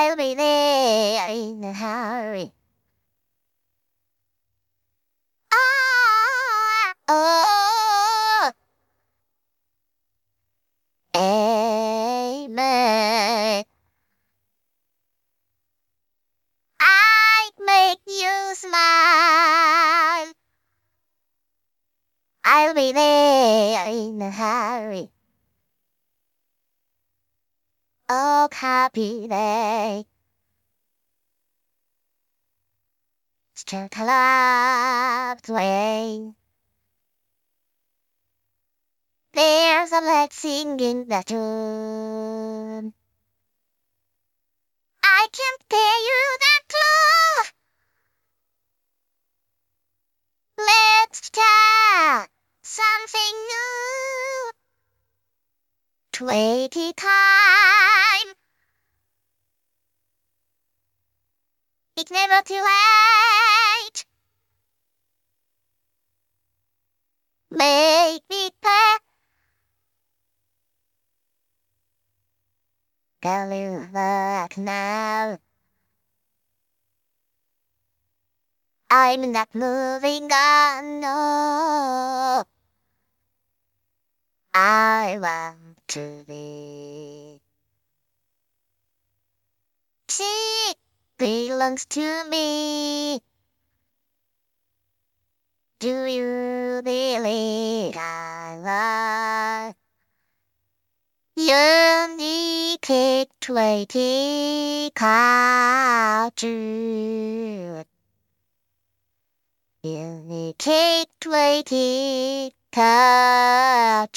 I'll be there in a hurry. Ah, oh, amen. I make you smile. I'll be there in a hurry. Oh, happy day. A love way. There's a light singing the tune. I can't tell you that clue. Let's start something new. Twenty time. It's never too late. Make me pay. Go look now. I'm not moving on, no. I want to be. Belongs to me. Do you believe I love? Unique twenty culture. Unique twenty culture.